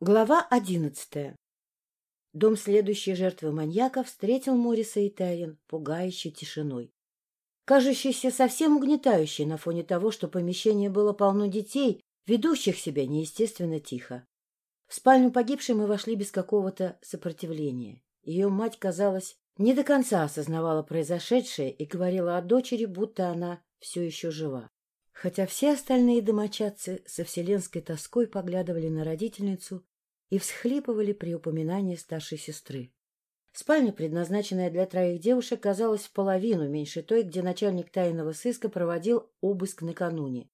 Глава одиннадцатая. Дом следующей жертвы маньяка встретил Мориса и Тайрин пугающей тишиной. Кажущейся совсем угнетающей на фоне того, что помещение было полно детей, ведущих себя неестественно тихо. В спальню погибшей мы вошли без какого-то сопротивления. Ее мать, казалось, не до конца осознавала произошедшее и говорила о дочери, будто она все еще жива хотя все остальные домочадцы со вселенской тоской поглядывали на родительницу и всхлипывали при упоминании старшей сестры. Спальня, предназначенная для троих девушек, казалась в половину меньше той, где начальник тайного сыска проводил обыск накануне.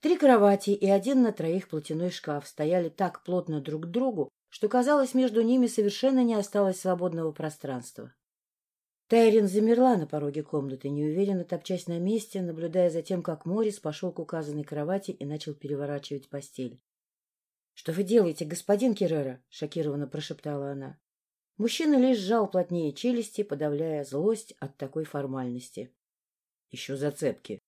Три кровати и один на троих платяной шкаф стояли так плотно друг к другу, что, казалось, между ними совершенно не осталось свободного пространства. Тайрин замерла на пороге комнаты, неуверенно топчась на месте, наблюдая за тем, как Морис пошел к указанной кровати и начал переворачивать постель. — Что вы делаете, господин Керрера? — шокированно прошептала она. Мужчина лишь сжал плотнее челюсти, подавляя злость от такой формальности. — Еще зацепки.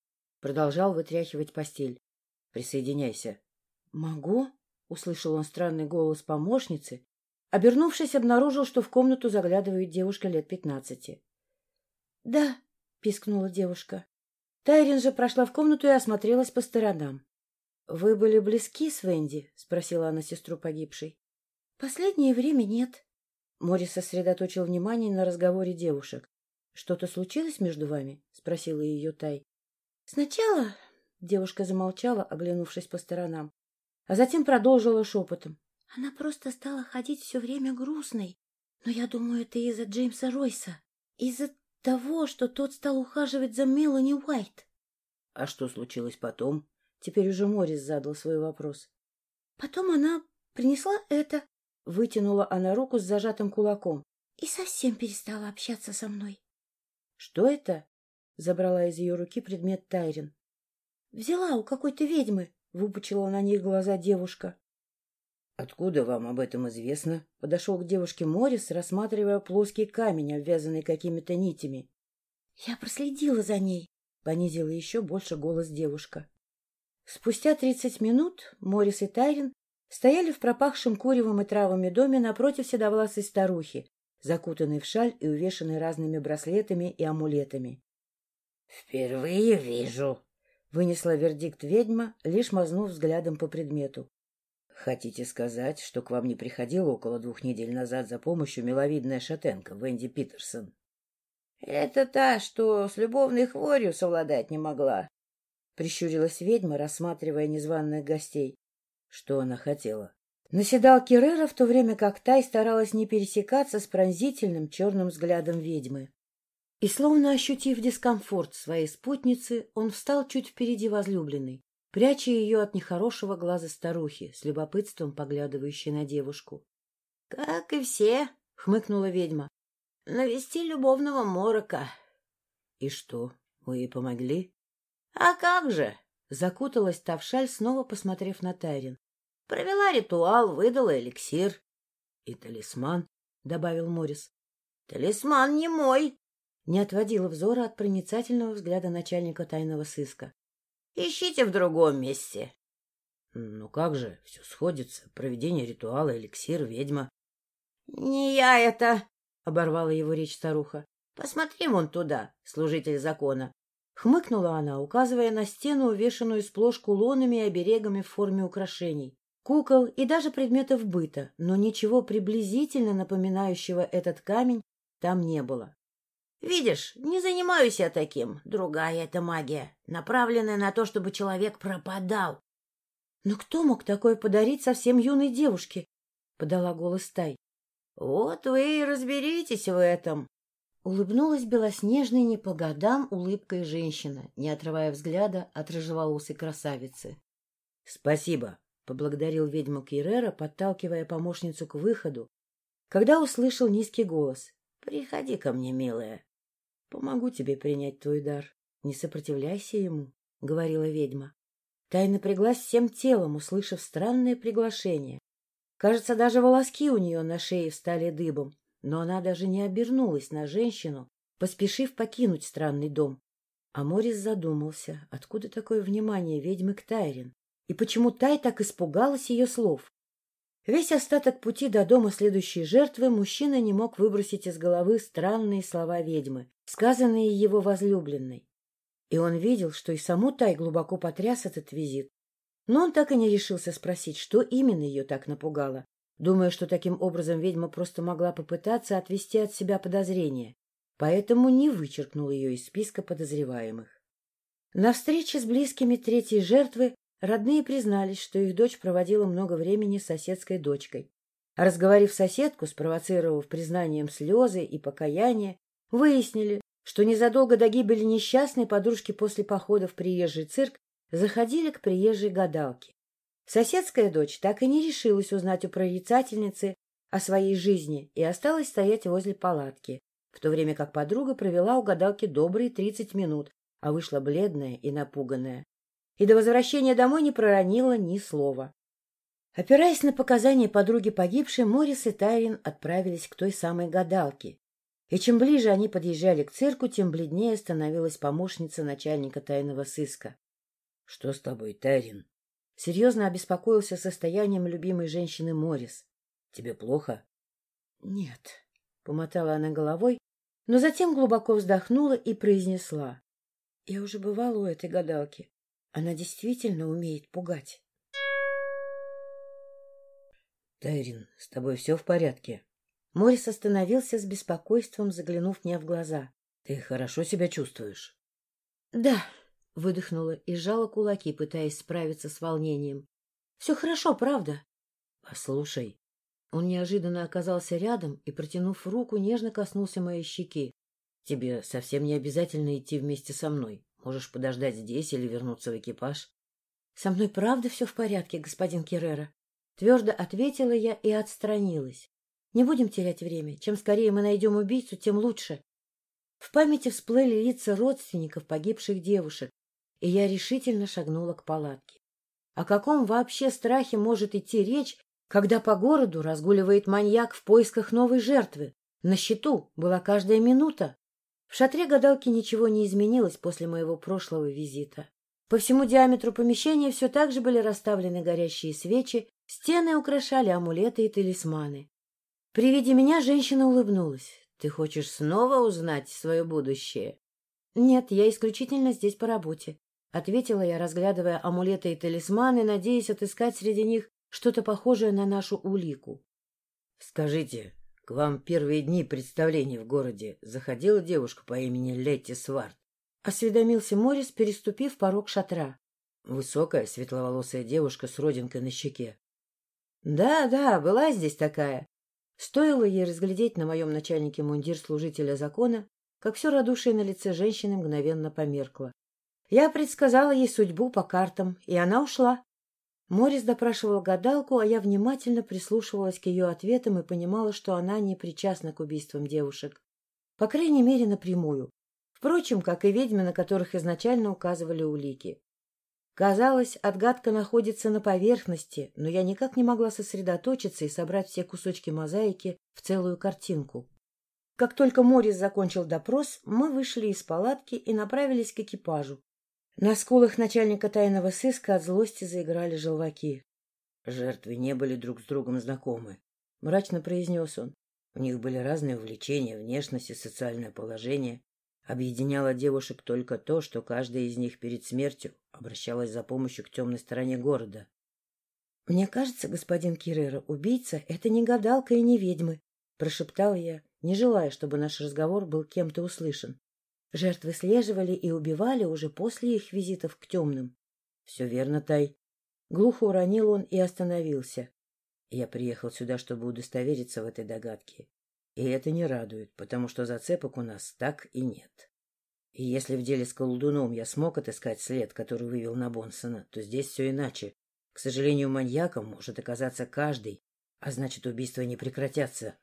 Продолжал вытряхивать постель. — Присоединяйся. — Могу? — услышал он странный голос помощницы. Обернувшись, обнаружил, что в комнату заглядывает девушка лет пятнадцати. — Да, — пискнула девушка. Тайрин же прошла в комнату и осмотрелась по сторонам. — Вы были близки с Венди? — спросила она сестру погибшей. — Последнее время нет. Морис сосредоточил внимание на разговоре девушек. — Что-то случилось между вами? — спросила ее Тай. — Сначала... — девушка замолчала, оглянувшись по сторонам, а затем продолжила шепотом. — Она просто стала ходить все время грустной. Но я думаю, это из-за Джеймса Ройса. Из-за того, что тот стал ухаживать за Мелани Уайт. — А что случилось потом? Теперь уже Морис задал свой вопрос. — Потом она принесла это. Вытянула она руку с зажатым кулаком. И совсем перестала общаться со мной. — Что это? — забрала из ее руки предмет Тайрин. — Взяла у какой-то ведьмы, — выпучила на них глаза девушка. — Откуда вам об этом известно? — подошел к девушке Морис, рассматривая плоский камень, обвязанный какими-то нитями. — Я проследила за ней, — понизила еще больше голос девушка. Спустя тридцать минут Морис и Тайрин стояли в пропахшем куревом и травами доме напротив седовласой старухи, закутанной в шаль и увешанной разными браслетами и амулетами. — Впервые вижу, — вынесла вердикт ведьма, лишь мазнув взглядом по предмету. Хотите сказать, что к вам не приходила около двух недель назад за помощью миловидная шатенка Венди Питерсон? — Это та, что с любовной хворью совладать не могла. Прищурилась ведьма, рассматривая незваных гостей. Что она хотела? Наседал Керрера, в то время как Тай старалась не пересекаться с пронзительным черным взглядом ведьмы. И, словно ощутив дискомфорт своей спутницы, он встал чуть впереди возлюбленной пряча ее от нехорошего глаза старухи, с любопытством поглядывающей на девушку. — Как и все, — хмыкнула ведьма, — навести любовного морока. — И что, вы ей помогли? — А как же? — закуталась та в шаль, снова посмотрев на Тайрин. — Провела ритуал, выдала эликсир. — И талисман, — добавил Морис. — Талисман не мой, — не отводила взора от проницательного взгляда начальника тайного сыска. Ищите в другом месте. — Ну как же, все сходится. Проведение ритуала, эликсир, ведьма. — Не я это, — оборвала его речь старуха. — Посмотри вон туда, служитель закона. Хмыкнула она, указывая на стену, увешанную сплошь кулонами и оберегами в форме украшений, кукол и даже предметов быта, но ничего приблизительно напоминающего этот камень там не было. Видишь, не занимаюсь я таким. Другая это магия, направленная на то, чтобы человек пропадал. — Но кто мог такое подарить совсем юной девушке? — подала голос Тай. — Вот вы и разберитесь в этом. Улыбнулась белоснежной не по годам улыбкой женщина, не отрывая взгляда от рыжеволосой красавицы. — Спасибо, — поблагодарил ведьму Кирера, подталкивая помощницу к выходу, когда услышал низкий голос. — Приходи ко мне, милая. — Помогу тебе принять твой дар. Не сопротивляйся ему, — говорила ведьма. Тай напряглась всем телом, услышав странное приглашение. Кажется, даже волоски у нее на шее встали дыбом, но она даже не обернулась на женщину, поспешив покинуть странный дом. А Морис задумался, откуда такое внимание ведьмы к Тайрин, и почему Тай так испугалась ее слов. Весь остаток пути до дома следующей жертвы мужчина не мог выбросить из головы странные слова ведьмы, сказанные его возлюбленной. И он видел, что и саму Тай глубоко потряс этот визит. Но он так и не решился спросить, что именно ее так напугало, думая, что таким образом ведьма просто могла попытаться отвести от себя подозрения, поэтому не вычеркнул ее из списка подозреваемых. На встрече с близкими третьей жертвы Родные признались, что их дочь проводила много времени с соседской дочкой. Разговорив соседку, спровоцировав признанием слезы и покаяние, выяснили, что незадолго до гибели несчастной подружки после похода в приезжий цирк заходили к приезжей гадалке. Соседская дочь так и не решилась узнать у прорицательницы о своей жизни и осталась стоять возле палатки, в то время как подруга провела у гадалки добрые тридцать минут, а вышла бледная и напуганная и до возвращения домой не проронила ни слова. Опираясь на показания подруги погибшей, Морис и Тайрин отправились к той самой гадалке. И чем ближе они подъезжали к цирку, тем бледнее становилась помощница начальника тайного сыска. — Что с тобой, Тайрин? Серьезно обеспокоился состоянием любимой женщины Морис. — Тебе плохо? — Нет, — помотала она головой, но затем глубоко вздохнула и произнесла. — Я уже бывала у этой гадалки. Она действительно умеет пугать. — Тайрин, с тобой все в порядке? Морис остановился с беспокойством, заглянув мне в глаза. — Ты хорошо себя чувствуешь? — Да, — выдохнула и сжала кулаки, пытаясь справиться с волнением. — Все хорошо, правда? — Послушай. Он неожиданно оказался рядом и, протянув руку, нежно коснулся моей щеки. — Тебе совсем не обязательно идти вместе со мной. Можешь подождать здесь или вернуться в экипаж. — Со мной правда все в порядке, господин Керрера? Твердо ответила я и отстранилась. Не будем терять время. Чем скорее мы найдем убийцу, тем лучше. В памяти всплыли лица родственников погибших девушек, и я решительно шагнула к палатке. О каком вообще страхе может идти речь, когда по городу разгуливает маньяк в поисках новой жертвы? На счету была каждая минута. В шатре гадалки ничего не изменилось после моего прошлого визита. По всему диаметру помещения все так же были расставлены горящие свечи, стены украшали амулеты и талисманы. При виде меня женщина улыбнулась. — Ты хочешь снова узнать свое будущее? — Нет, я исключительно здесь по работе, — ответила я, разглядывая амулеты и талисманы, надеясь отыскать среди них что-то похожее на нашу улику. — Скажите, к вам первые дни представления в городе заходила девушка по имени Летти Сварт. Осведомился Морис, переступив порог шатра. Высокая, светловолосая девушка с родинкой на щеке. Да, да, была здесь такая. Стоило ей разглядеть на моем начальнике мундир служителя закона, как все радушие на лице женщины мгновенно померкло. Я предсказала ей судьбу по картам, и она ушла. Морис допрашивал гадалку, а я внимательно прислушивалась к ее ответам и понимала, что она не причастна к убийствам девушек. По крайней мере, напрямую. Впрочем, как и ведьмы, на которых изначально указывали улики. Казалось, отгадка находится на поверхности, но я никак не могла сосредоточиться и собрать все кусочки мозаики в целую картинку. Как только Морис закончил допрос, мы вышли из палатки и направились к экипажу, на скулах начальника тайного сыска от злости заиграли желваки. Жертвы не были друг с другом знакомы. Мрачно произнес он. У них были разные увлечения, внешность и социальное положение. Объединяло девушек только то, что каждая из них перед смертью обращалась за помощью к темной стороне города. — Мне кажется, господин Кирера, убийца — это не гадалка и не ведьмы, — прошептал я, не желая, чтобы наш разговор был кем-то услышан. Жертвы слеживали и убивали уже после их визитов к темным. — Все верно, Тай. Глухо уронил он и остановился. Я приехал сюда, чтобы удостовериться в этой догадке. И это не радует, потому что зацепок у нас так и нет. И если в деле с колдуном я смог отыскать след, который вывел на Бонсона, то здесь все иначе. К сожалению, маньяком может оказаться каждый, а значит, убийства не прекратятся.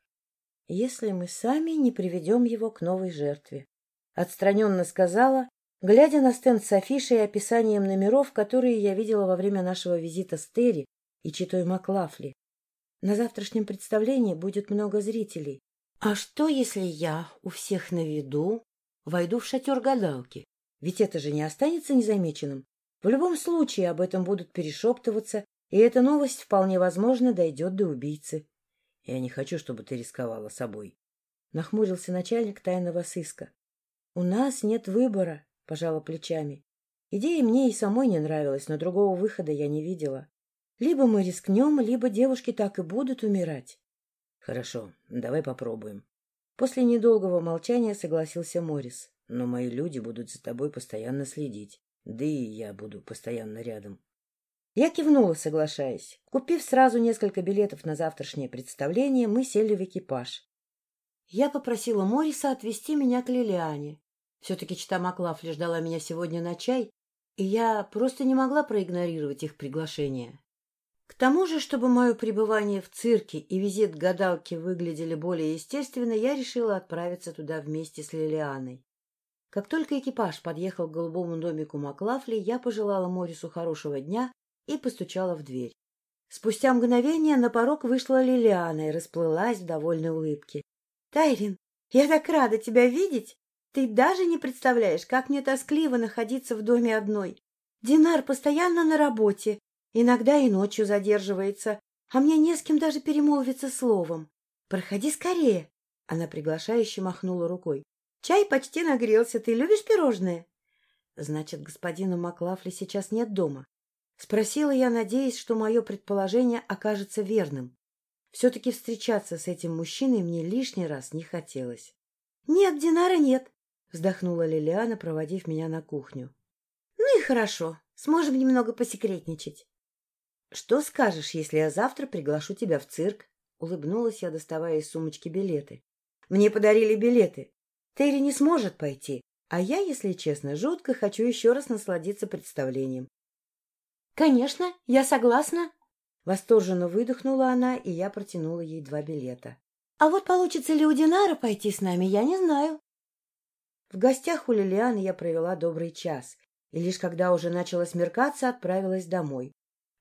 Если мы сами не приведем его к новой жертве. — отстраненно сказала, глядя на стенд с афишей и описанием номеров, которые я видела во время нашего визита с Терри и Читой Маклафли. На завтрашнем представлении будет много зрителей. А что, если я у всех на виду войду в шатер гадалки? Ведь это же не останется незамеченным. В любом случае об этом будут перешептываться, И эта новость вполне возможно дойдет до убийцы. — Я не хочу, чтобы ты рисковала собой. Нахмурился начальник тайного сыска. — У нас нет выбора, — пожала плечами. Идея мне и самой не нравилась, но другого выхода я не видела. Либо мы рискнем, либо девушки так и будут умирать. — Хорошо, давай попробуем. После недолгого молчания согласился Морис. Но мои люди будут за тобой постоянно следить. Да и я буду постоянно рядом. Я кивнула, соглашаясь. Купив сразу несколько билетов на завтрашнее представление, мы сели в экипаж. Я попросила Мориса отвезти меня к Лилиане. Все-таки чита Маклафли ждала меня сегодня на чай, и я просто не могла проигнорировать их приглашение. К тому же, чтобы мое пребывание в цирке и визит к гадалке выглядели более естественно, я решила отправиться туда вместе с Лилианой. Как только экипаж подъехал к голубому домику Маклафли, я пожелала Морису хорошего дня и постучала в дверь. Спустя мгновение на порог вышла Лилиана и расплылась в довольной улыбке. — Тайрин, я так рада тебя видеть! Ты даже не представляешь, как мне тоскливо находиться в доме одной. Динар постоянно на работе, иногда и ночью задерживается, а мне не с кем даже перемолвиться словом. Проходи скорее! Она приглашающе махнула рукой. Чай почти нагрелся. Ты любишь пирожные? Значит, господина Маклафли сейчас нет дома. Спросила я, надеясь, что мое предположение окажется верным. Все-таки встречаться с этим мужчиной мне лишний раз не хотелось. — Нет, Динара нет, — вздохнула Лилиана, проводив меня на кухню. — Ну и хорошо, сможем немного посекретничать. — Что скажешь, если я завтра приглашу тебя в цирк? — улыбнулась я, доставая из сумочки билеты. — Мне подарили билеты. Терри не сможет пойти, а я, если честно, жутко хочу еще раз насладиться представлением. — Конечно, я согласна. Восторженно выдохнула она, и я протянула ей два билета. — А вот получится ли у Динара пойти с нами, я не знаю. В гостях у Лилианы я провела добрый час, и лишь когда уже начало смеркаться, отправилась домой.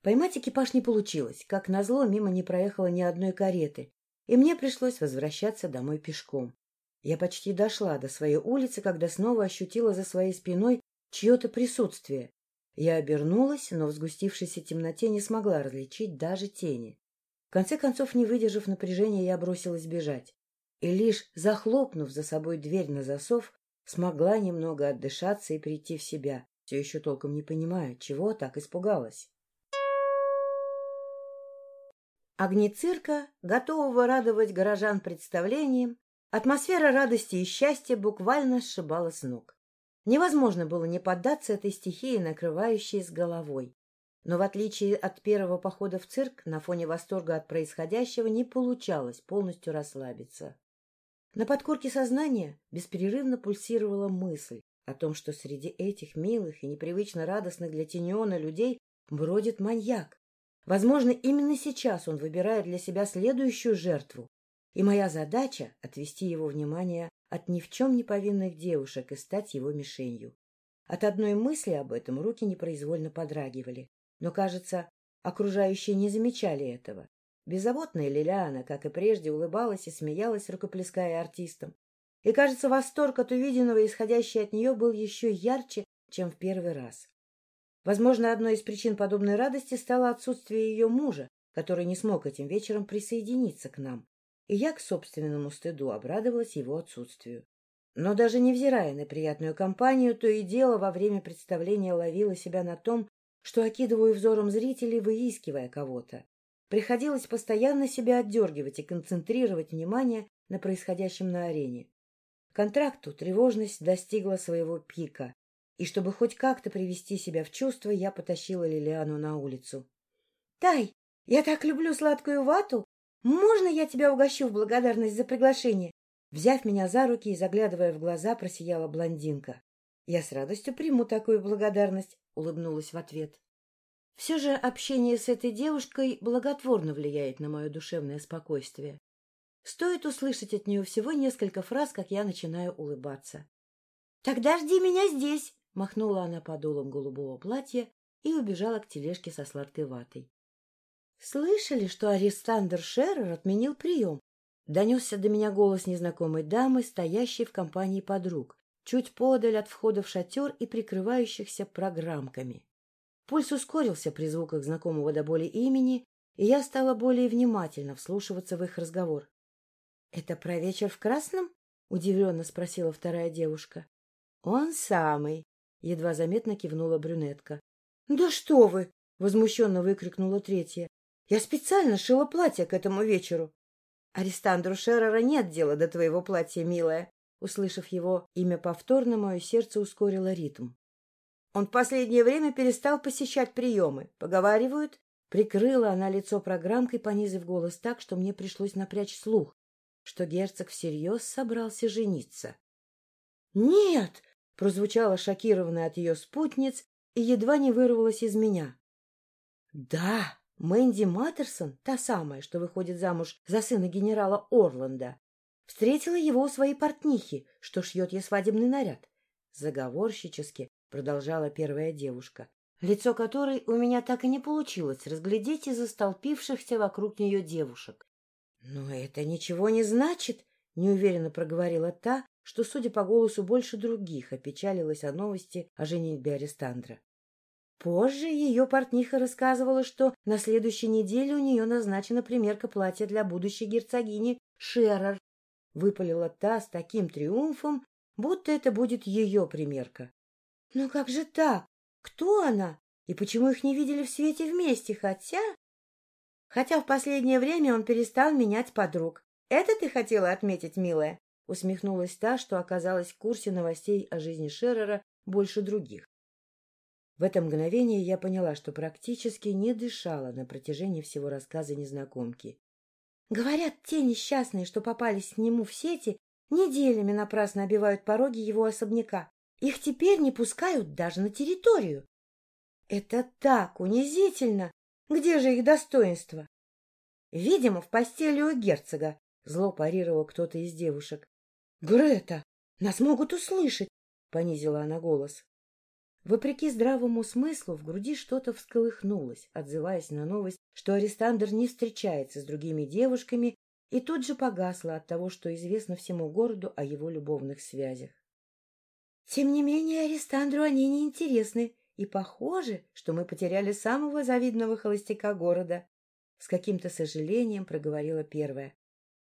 Поймать экипаж не получилось, как назло, мимо не проехало ни одной кареты, и мне пришлось возвращаться домой пешком. Я почти дошла до своей улицы, когда снова ощутила за своей спиной чье-то присутствие. Я обернулась, но в сгустившейся темноте не смогла различить даже тени. В конце концов, не выдержав напряжения, я бросилась бежать. И лишь захлопнув за собой дверь на засов, смогла немного отдышаться и прийти в себя, все еще толком не понимая, чего так испугалась. Огни цирка, готового радовать горожан представлением, Атмосфера радости и счастья буквально сшибала с ног. Невозможно было не поддаться этой стихии, накрывающей с головой. Но в отличие от первого похода в цирк, на фоне восторга от происходящего не получалось полностью расслабиться. На подкорке сознания беспрерывно пульсировала мысль о том, что среди этих милых и непривычно радостных для Тиньона людей бродит маньяк. Возможно, именно сейчас он выбирает для себя следующую жертву, и моя задача — отвести его внимание от ни в чем не повинных девушек и стать его мишенью. От одной мысли об этом руки непроизвольно подрагивали. Но, кажется, окружающие не замечали этого. Беззаботная Лилиана, как и прежде, улыбалась и смеялась, рукоплеская артистам. И, кажется, восторг от увиденного, исходящий от нее, был еще ярче, чем в первый раз. Возможно, одной из причин подобной радости стало отсутствие ее мужа, который не смог этим вечером присоединиться к нам и я к собственному стыду обрадовалась его отсутствию. Но даже невзирая на приятную компанию, то и дело во время представления ловила себя на том, что окидываю взором зрителей, выискивая кого-то. Приходилось постоянно себя отдергивать и концентрировать внимание на происходящем на арене. Контракту тревожность достигла своего пика, и чтобы хоть как-то привести себя в чувство, я потащила Лилиану на улицу. — Тай, я так люблю сладкую вату! «Можно я тебя угощу в благодарность за приглашение?» Взяв меня за руки и заглядывая в глаза, просияла блондинка. «Я с радостью приму такую благодарность», — улыбнулась в ответ. Все же общение с этой девушкой благотворно влияет на мое душевное спокойствие. Стоит услышать от нее всего несколько фраз, как я начинаю улыбаться. — Тогда жди меня здесь! — махнула она подолом голубого платья и убежала к тележке со сладкой ватой. «Слышали, что арестандр Шеррер отменил прием?» Донесся до меня голос незнакомой дамы, стоящей в компании подруг, чуть подаль от входа в шатер и прикрывающихся программками. Пульс ускорился при звуках знакомого до боли имени, и я стала более внимательно вслушиваться в их разговор. — Это про вечер в Красном? — удивленно спросила вторая девушка. — Он самый, — едва заметно кивнула брюнетка. — Да что вы! — возмущенно выкрикнула третья. — Я специально шила платье к этому вечеру. — Арестандру Шеррера нет дела до твоего платья, милая. Услышав его имя повторно, мое сердце ускорило ритм. Он в последнее время перестал посещать приемы. Поговаривают, прикрыла она лицо программкой, понизив голос так, что мне пришлось напрячь слух, что герцог всерьез собрался жениться. «Нет!» — прозвучала шокированная от ее спутниц и едва не вырвалась из меня. «Да, Мэнди Маттерсон, та самая, что выходит замуж за сына генерала Орланда, встретила его у своей портнихи, что шьет ей свадебный наряд. Заговорщически продолжала первая девушка, лицо которой у меня так и не получилось разглядеть из-за столпившихся вокруг нее девушек. — Но это ничего не значит, — неуверенно проговорила та, что, судя по голосу, больше других опечалилась о новости о женитьбе Арестандра. Позже ее портниха рассказывала, что на следующей неделе у нее назначена примерка платья для будущей герцогини Шеррер. Выпалила та с таким триумфом, будто это будет ее примерка. Но как же так? Кто она? И почему их не видели в свете вместе? Хотя... Хотя в последнее время он перестал менять подруг. Это ты хотела отметить, милая? Усмехнулась та, что оказалась в курсе новостей о жизни Шеррера больше других. В это мгновение я поняла, что практически не дышала на протяжении всего рассказа незнакомки. Говорят, те несчастные, что попались к нему в сети, неделями напрасно обивают пороги его особняка. Их теперь не пускают даже на территорию. Это так унизительно! Где же их достоинство? Видимо, в постели у герцога, зло парировал кто-то из девушек. Грета, нас могут услышать, понизила она голос. Вопреки здравому смыслу, в груди что-то всколыхнулось, отзываясь на новость, что Арестандр не встречается с другими девушками, и тут же погасло от того, что известно всему городу о его любовных связях. Тем не менее, Арестандру они не интересны, и похоже, что мы потеряли самого завидного холостяка города. С каким-то сожалением проговорила первая. —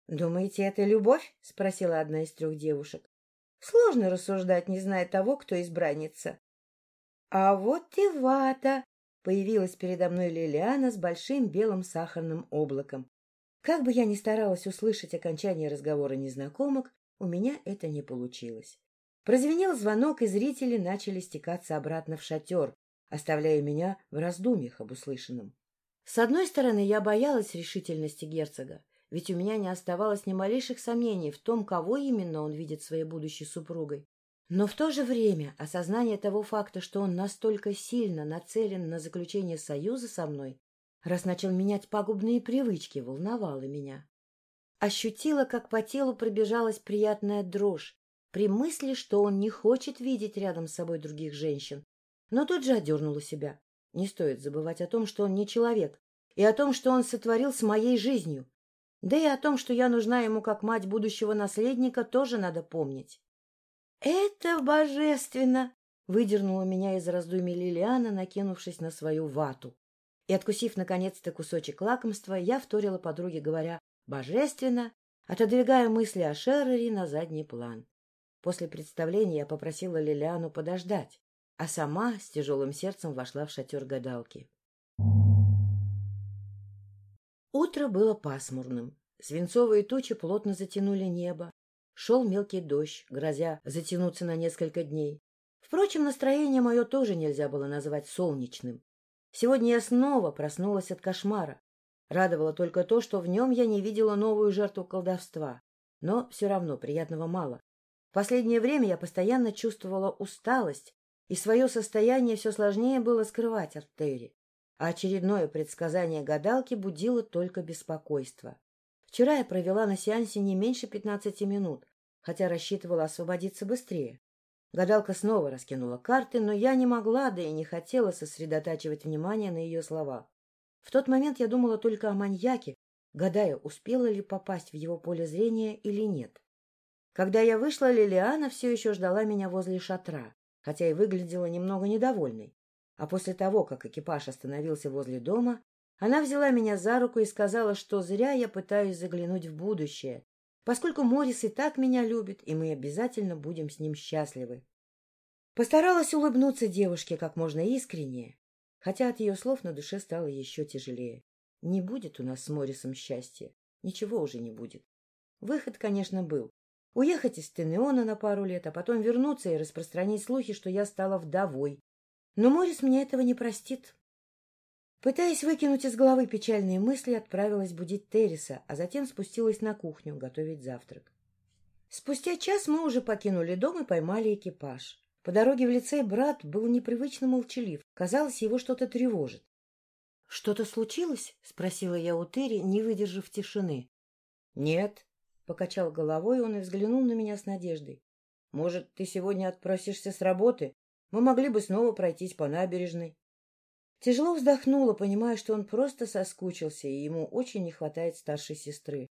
Думаете, это любовь? — спросила одна из трех девушек. — Сложно рассуждать, не зная того, кто избранница. — А вот и вата! — появилась передо мной Лилиана с большим белым сахарным облаком. Как бы я ни старалась услышать окончание разговора незнакомок, у меня это не получилось. Прозвенел звонок, и зрители начали стекаться обратно в шатер, оставляя меня в раздумьях об услышанном. С одной стороны, я боялась решительности герцога, ведь у меня не оставалось ни малейших сомнений в том, кого именно он видит своей будущей супругой. Но в то же время осознание того факта, что он настолько сильно нацелен на заключение союза со мной, раз начал менять пагубные привычки, волновало меня. Ощутила, как по телу пробежалась приятная дрожь, при мысли, что он не хочет видеть рядом с собой других женщин. Но тут же одернула себя. Не стоит забывать о том, что он не человек, и о том, что он сотворил с моей жизнью. Да и о том, что я нужна ему как мать будущего наследника, тоже надо помнить. — Это божественно! — выдернула меня из раздумий Лилиана, накинувшись на свою вату. И, откусив наконец-то кусочек лакомства, я вторила подруге, говоря «божественно», отодвигая мысли о Шеррере на задний план. После представления я попросила Лилиану подождать, а сама с тяжелым сердцем вошла в шатер гадалки. Утро было пасмурным. Свинцовые тучи плотно затянули небо. Шел мелкий дождь, грозя затянуться на несколько дней. Впрочем, настроение мое тоже нельзя было назвать солнечным. Сегодня я снова проснулась от кошмара. Радовало только то, что в нем я не видела новую жертву колдовства. Но все равно приятного мало. В последнее время я постоянно чувствовала усталость, и свое состояние все сложнее было скрывать от Терри. А очередное предсказание гадалки будило только беспокойство. Вчера я провела на сеансе не меньше пятнадцати минут, хотя рассчитывала освободиться быстрее. Гадалка снова раскинула карты, но я не могла, да и не хотела сосредотачивать внимание на ее словах. В тот момент я думала только о маньяке, гадая, успела ли попасть в его поле зрения или нет. Когда я вышла, Лилиана все еще ждала меня возле шатра, хотя и выглядела немного недовольной. А после того, как экипаж остановился возле дома, она взяла меня за руку и сказала, что зря я пытаюсь заглянуть в будущее, поскольку Морис и так меня любит, и мы обязательно будем с ним счастливы. Постаралась улыбнуться девушке как можно искреннее, хотя от ее слов на душе стало еще тяжелее. Не будет у нас с Морисом счастья. Ничего уже не будет. Выход, конечно, был. Уехать из Тенеона на пару лет, а потом вернуться и распространить слухи, что я стала вдовой. Но Морис мне этого не простит. Пытаясь выкинуть из головы печальные мысли, отправилась будить Терриса, а затем спустилась на кухню готовить завтрак. Спустя час мы уже покинули дом и поймали экипаж. По дороге в лицей брат был непривычно молчалив. Казалось, его что-то тревожит. — Что-то случилось? — спросила я у Терри, не выдержав тишины. — Нет, — покачал головой он и взглянул на меня с надеждой. — Может, ты сегодня отпросишься с работы? Мы могли бы снова пройтись по набережной. Тяжело вздохнула, понимая, что он просто соскучился, и ему очень не хватает старшей сестры.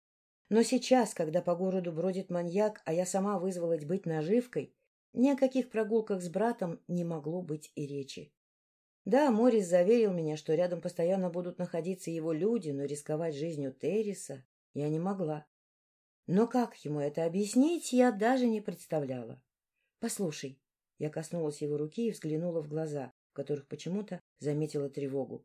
Но сейчас, когда по городу бродит маньяк, а я сама вызвалась быть наживкой, ни о каких прогулках с братом не могло быть и речи. Да, Морис заверил меня, что рядом постоянно будут находиться его люди, но рисковать жизнью Терриса я не могла. Но как ему это объяснить, я даже не представляла. — Послушай, я коснулась его руки и взглянула в глаза в которых почему-то заметила тревогу.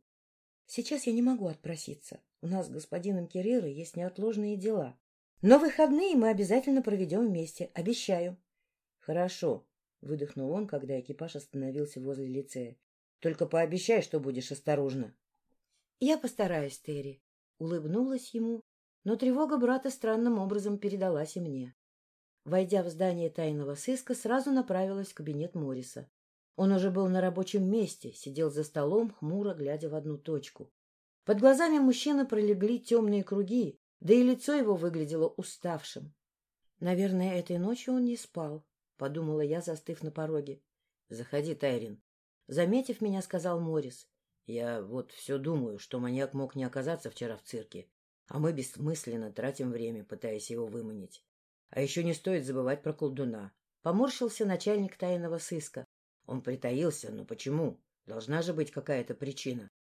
Сейчас я не могу отпроситься. У нас с господином Керрера есть неотложные дела. Но выходные мы обязательно проведем вместе. Обещаю. — Хорошо, — выдохнул он, когда экипаж остановился возле лицея. — Только пообещай, что будешь осторожна. — Я постараюсь, Терри. Улыбнулась ему, но тревога брата странным образом передалась и мне. Войдя в здание тайного сыска, сразу направилась в кабинет Морриса. Он уже был на рабочем месте, сидел за столом, хмуро глядя в одну точку. Под глазами мужчины пролегли темные круги, да и лицо его выглядело уставшим. Наверное, этой ночью он не спал, — подумала я, застыв на пороге. — Заходи, Тайрин. Заметив меня, сказал Морис. Я вот все думаю, что маньяк мог не оказаться вчера в цирке, а мы бессмысленно тратим время, пытаясь его выманить. А еще не стоит забывать про колдуна. Поморщился начальник тайного сыска, он притаился, но почему? Должна же быть какая-то причина.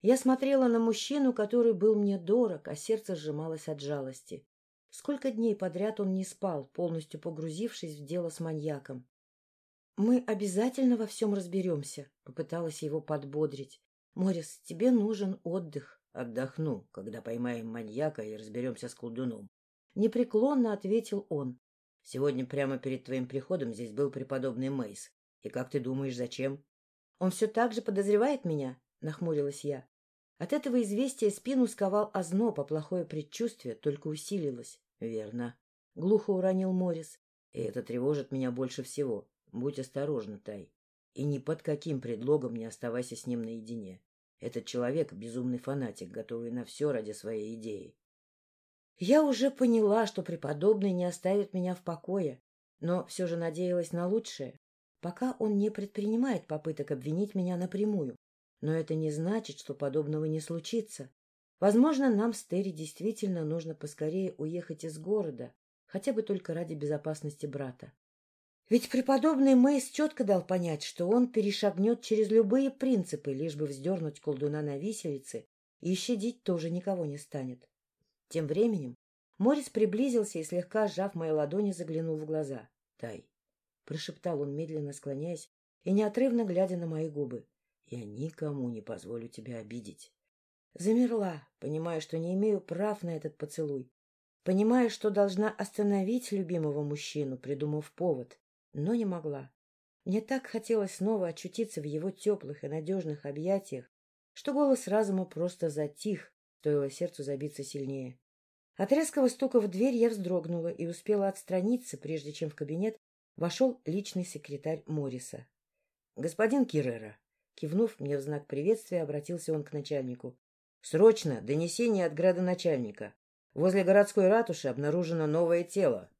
Я смотрела на мужчину, который был мне дорог, а сердце сжималось от жалости. Сколько дней подряд он не спал, полностью погрузившись в дело с маньяком. — Мы обязательно во всем разберемся, — попыталась его подбодрить. — Морис, тебе нужен отдых. — Отдохну, когда поймаем маньяка и разберемся с колдуном. Непреклонно ответил он. — Сегодня прямо перед твоим приходом здесь был преподобный Мейс. — И как ты думаешь, зачем? — Он все так же подозревает меня? — нахмурилась я. От этого известия спину сковал озноб, а плохое предчувствие только усилилось. — Верно. — глухо уронил Морис. — И это тревожит меня больше всего. Будь осторожна, Тай. И ни под каким предлогом не оставайся с ним наедине. Этот человек — безумный фанатик, готовый на все ради своей идеи. Я уже поняла, что преподобный не оставит меня в покое, но все же надеялась на лучшее пока он не предпринимает попыток обвинить меня напрямую. Но это не значит, что подобного не случится. Возможно, нам с Терри действительно нужно поскорее уехать из города, хотя бы только ради безопасности брата. Ведь преподобный Мейс четко дал понять, что он перешагнет через любые принципы, лишь бы вздернуть колдуна на виселице, и щадить тоже никого не станет. Тем временем Морис приблизился и, слегка сжав мои ладони, заглянул в глаза. — Тай, — прошептал он, медленно склоняясь и неотрывно глядя на мои губы. — Я никому не позволю тебя обидеть. Замерла, понимая, что не имею прав на этот поцелуй, понимая, что должна остановить любимого мужчину, придумав повод, но не могла. Мне так хотелось снова очутиться в его теплых и надежных объятиях, что голос разума просто затих, стоило сердцу забиться сильнее. От резкого стука в дверь я вздрогнула и успела отстраниться, прежде чем в кабинет вошел личный секретарь Морриса. — Господин Киррера, кивнув мне в знак приветствия, обратился он к начальнику. — Срочно донесение от градоначальника. Возле городской ратуши обнаружено новое тело.